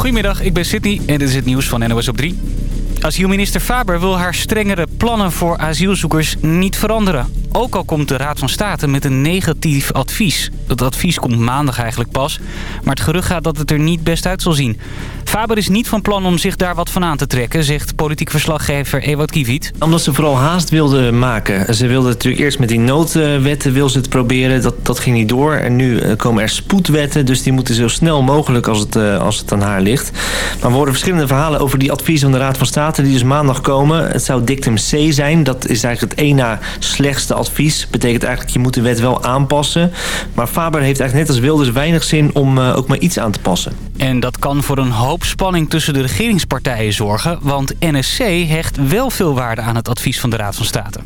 Goedemiddag, ik ben Sydney en dit is het nieuws van NOS op 3. Asielminister Faber wil haar strengere plannen voor asielzoekers niet veranderen. Ook al komt de Raad van State met een negatief advies. Dat advies komt maandag eigenlijk pas. Maar het gerucht gaat dat het er niet best uit zal zien. Faber is niet van plan om zich daar wat van aan te trekken, zegt politiek verslaggever Ewout Kiviet. Omdat ze vooral haast wilde maken. Ze wilde natuurlijk eerst met die noodwetten wil ze het proberen. Dat, dat ging niet door. En nu eh, komen er spoedwetten. Dus die moeten zo snel mogelijk als het, eh, als het aan haar ligt. Maar we horen verschillende verhalen over die adviezen van de Raad van State. Die dus maandag komen. Het zou dictum C zijn. Dat is eigenlijk het één na slechtste advies. Betekent eigenlijk je moet de wet wel aanpassen. Maar Faber heeft eigenlijk net als Wilders weinig zin om uh, ook maar iets aan te passen. En dat kan voor een hoop spanning tussen de regeringspartijen zorgen... want NSC hecht wel veel waarde aan het advies van de Raad van State.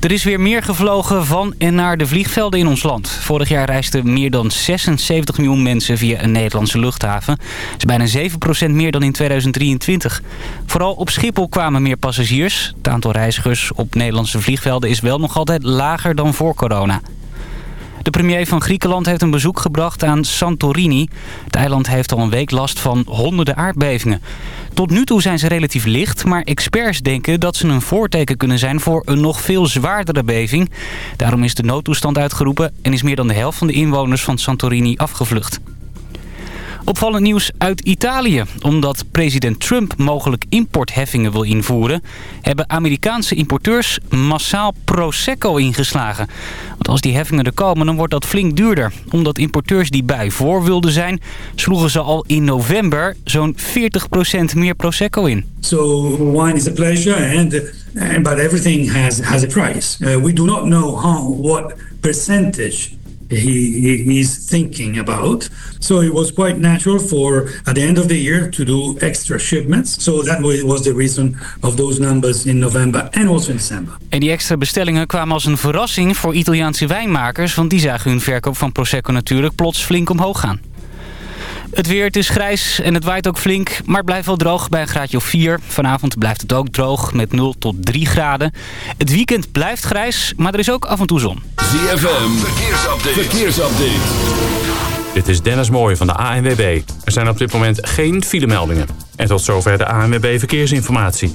Er is weer meer gevlogen van en naar de vliegvelden in ons land. Vorig jaar reisden meer dan 76 miljoen mensen via een Nederlandse luchthaven. Dat is bijna 7% meer dan in 2023. Vooral op Schiphol kwamen meer passagiers. Het aantal reizigers op Nederlandse vliegvelden is wel nog altijd lager dan voor corona. De premier van Griekenland heeft een bezoek gebracht aan Santorini. Het eiland heeft al een week last van honderden aardbevingen. Tot nu toe zijn ze relatief licht, maar experts denken dat ze een voorteken kunnen zijn voor een nog veel zwaardere beving. Daarom is de noodtoestand uitgeroepen en is meer dan de helft van de inwoners van Santorini afgevlucht. Opvallend nieuws uit Italië. Omdat president Trump mogelijk importheffingen wil invoeren... hebben Amerikaanse importeurs massaal Prosecco ingeslagen. Want als die heffingen er komen, dan wordt dat flink duurder. Omdat importeurs die bij voor wilden zijn... sloegen ze al in november zo'n 40% meer Prosecco in. So wine is a pleasure, and, but everything has, has a price. Uh, we do not know how, what percentage he, he's thinking about. So it was quite natural for at the end of the year to do extra shipments. So that was the reason of those numbers in November and also in December. En die extra bestellingen kwamen als een verrassing voor Italiaanse wijnmakers... want die zagen hun verkoop van Prosecco natuurlijk plots flink omhoog gaan. Het weer, het is grijs en het waait ook flink, maar het blijft wel droog bij een graadje of 4. Vanavond blijft het ook droog met 0 tot 3 graden. Het weekend blijft grijs, maar er is ook af en toe zon. ZFM, verkeersupdate. verkeersupdate. Dit is Dennis Mooij van de ANWB. Er zijn op dit moment geen filemeldingen. En tot zover de ANWB Verkeersinformatie.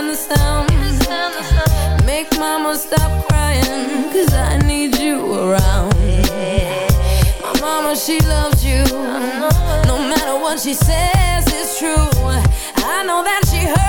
and the sound. Make mama stop crying Cause I need you around. My mama, she loves you. No matter what she says, it's true. I know that she hurts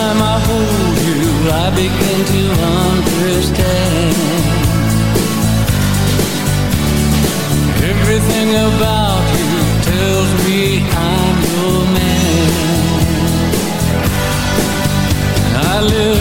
time I hold you, I begin to understand. Everything about you tells me I'm your man. I live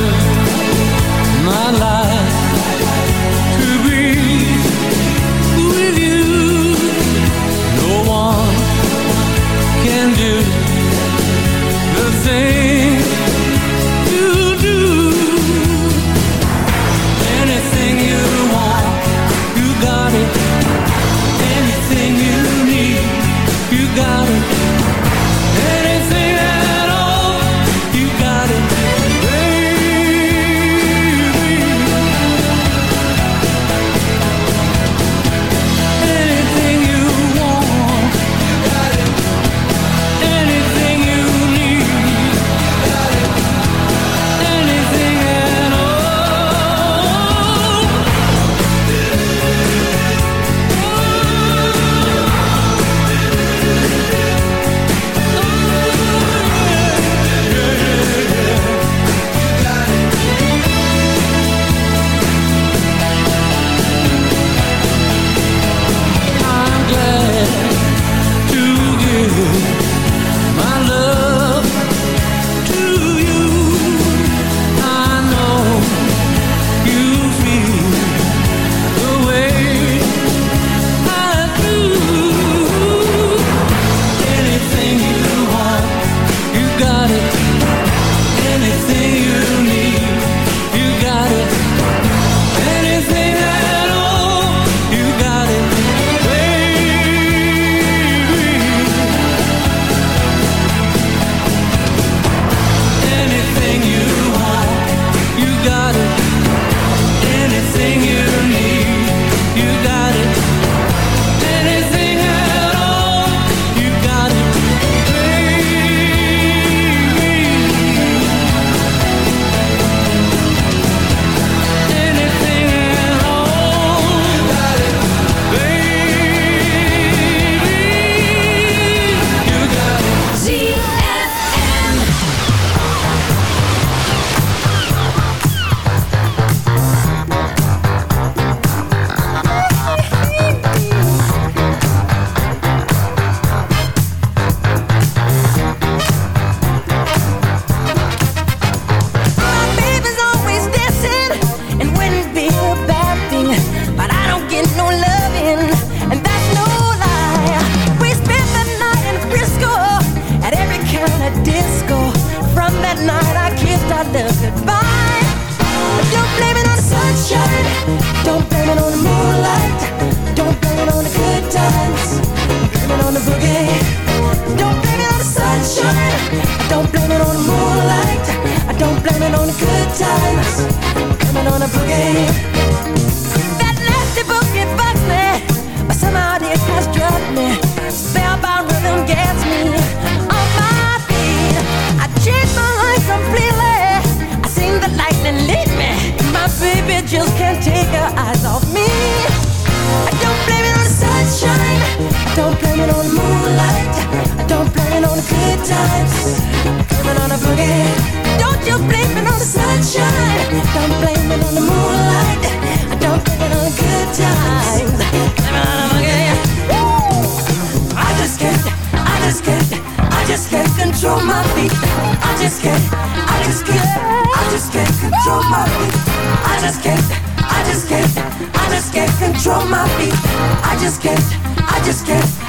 Don't blame it on the sunshine. Don't blame it on the moonlight. Don't blame it on good times. Blame it on the. Woo! I just can't, I just can't, I just can't control my feet. I just can't, I just can't, I just can't control my. I just can't, I just can't, I just can't control my feet. I just can't, I just can't,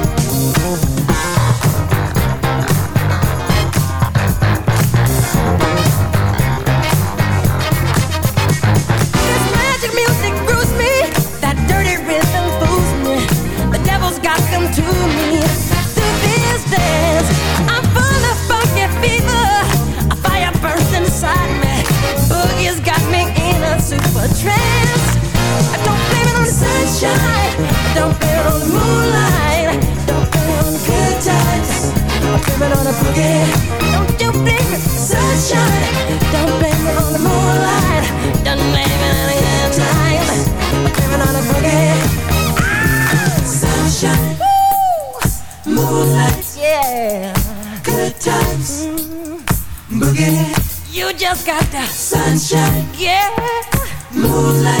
Blame it on the boogie. Don't you blame it, sunshine. Don't blame it on the moonlight. Don't blame it on the good times. Blame it on sunshine. Woo! Moonlight. Yeah. Good times. Mm-hmm. Boogie. You just got the sunshine. Yeah. Moonlight.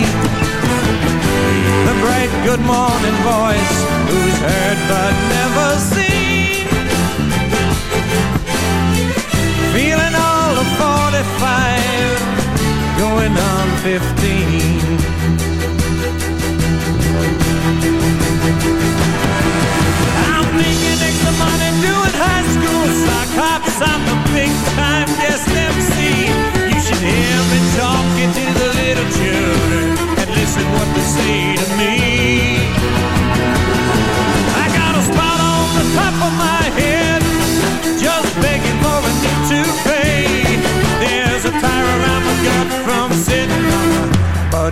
Bright good morning voice, who's heard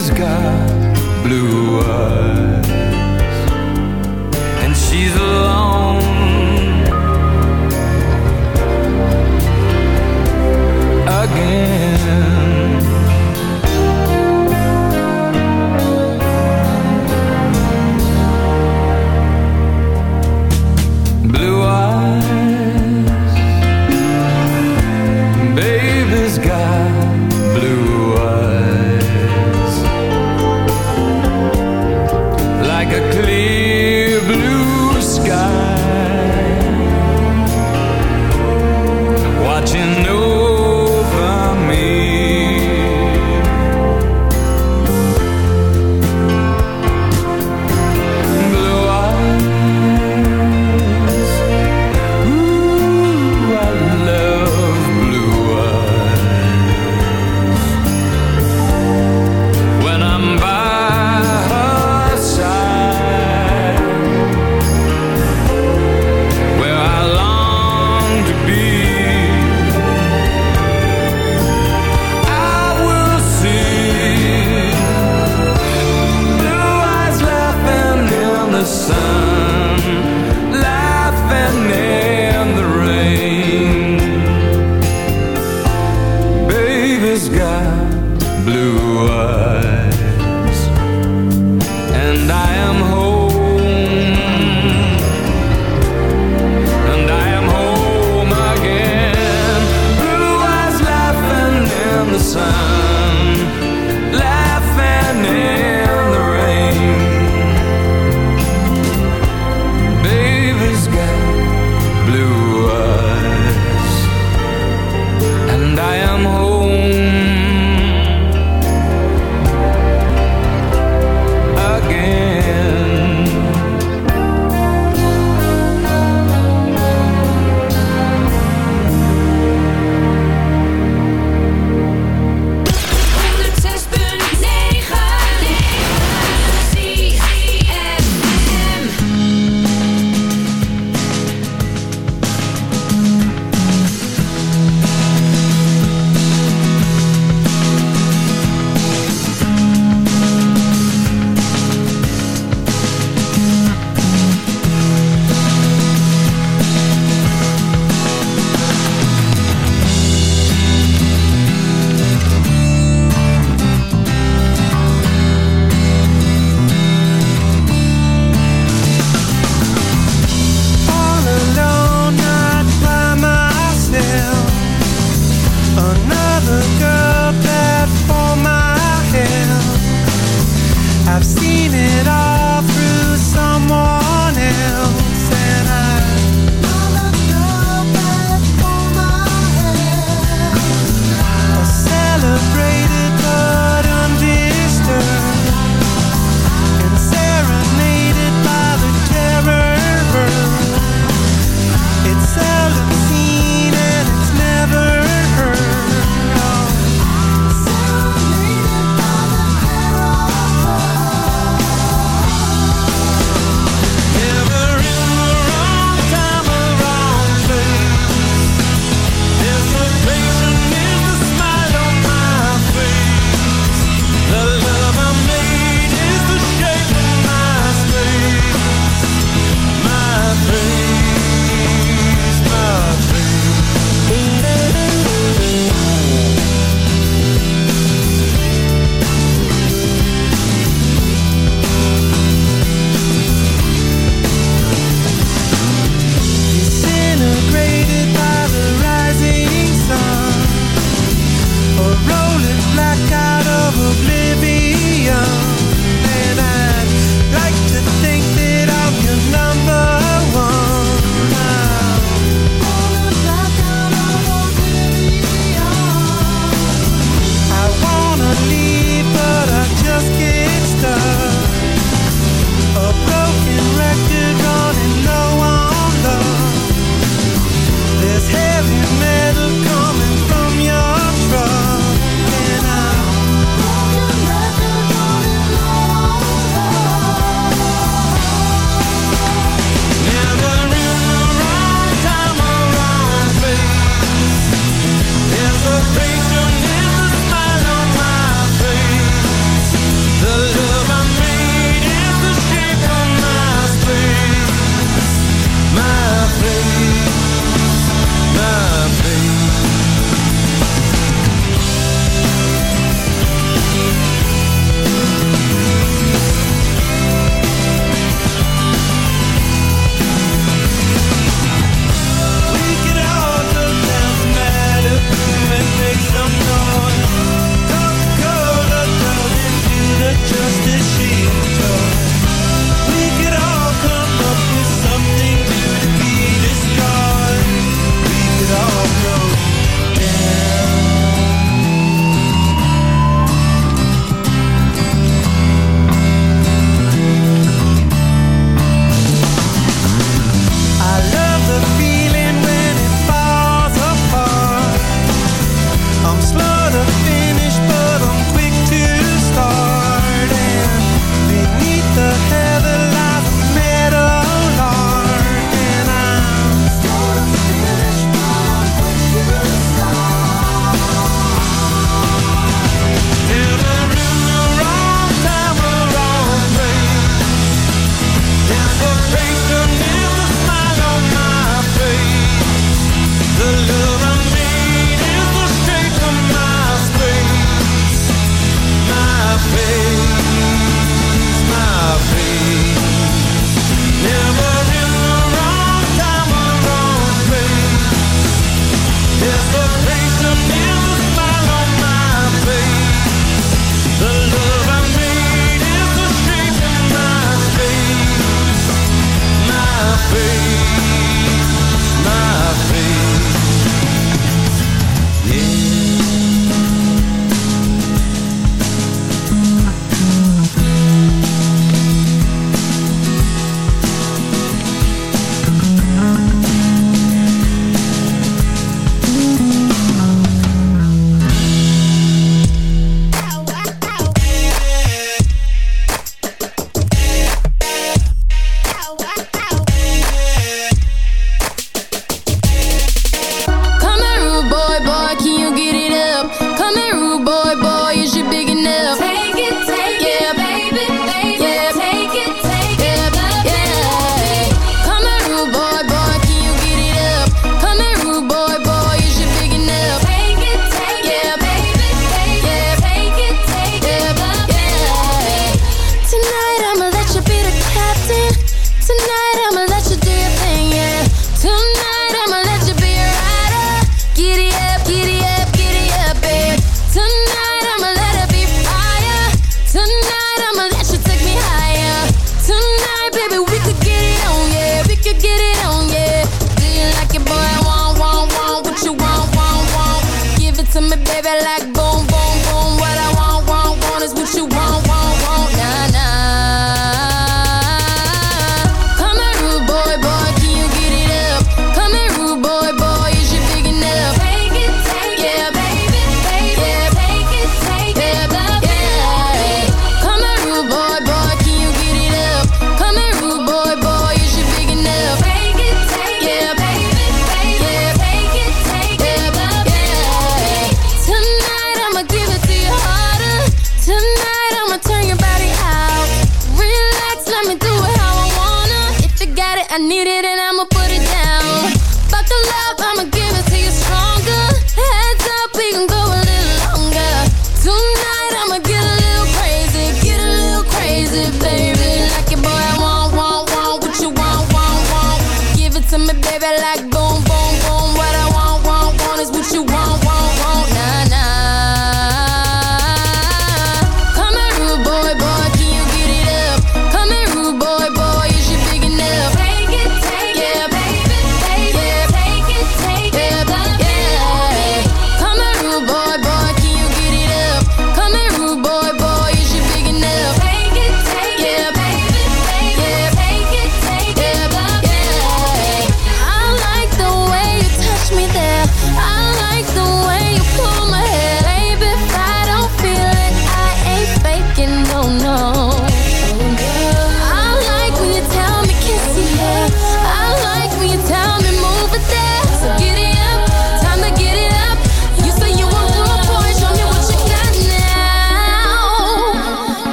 Baby's got blue eyes, and she's alone. Again.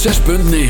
106.9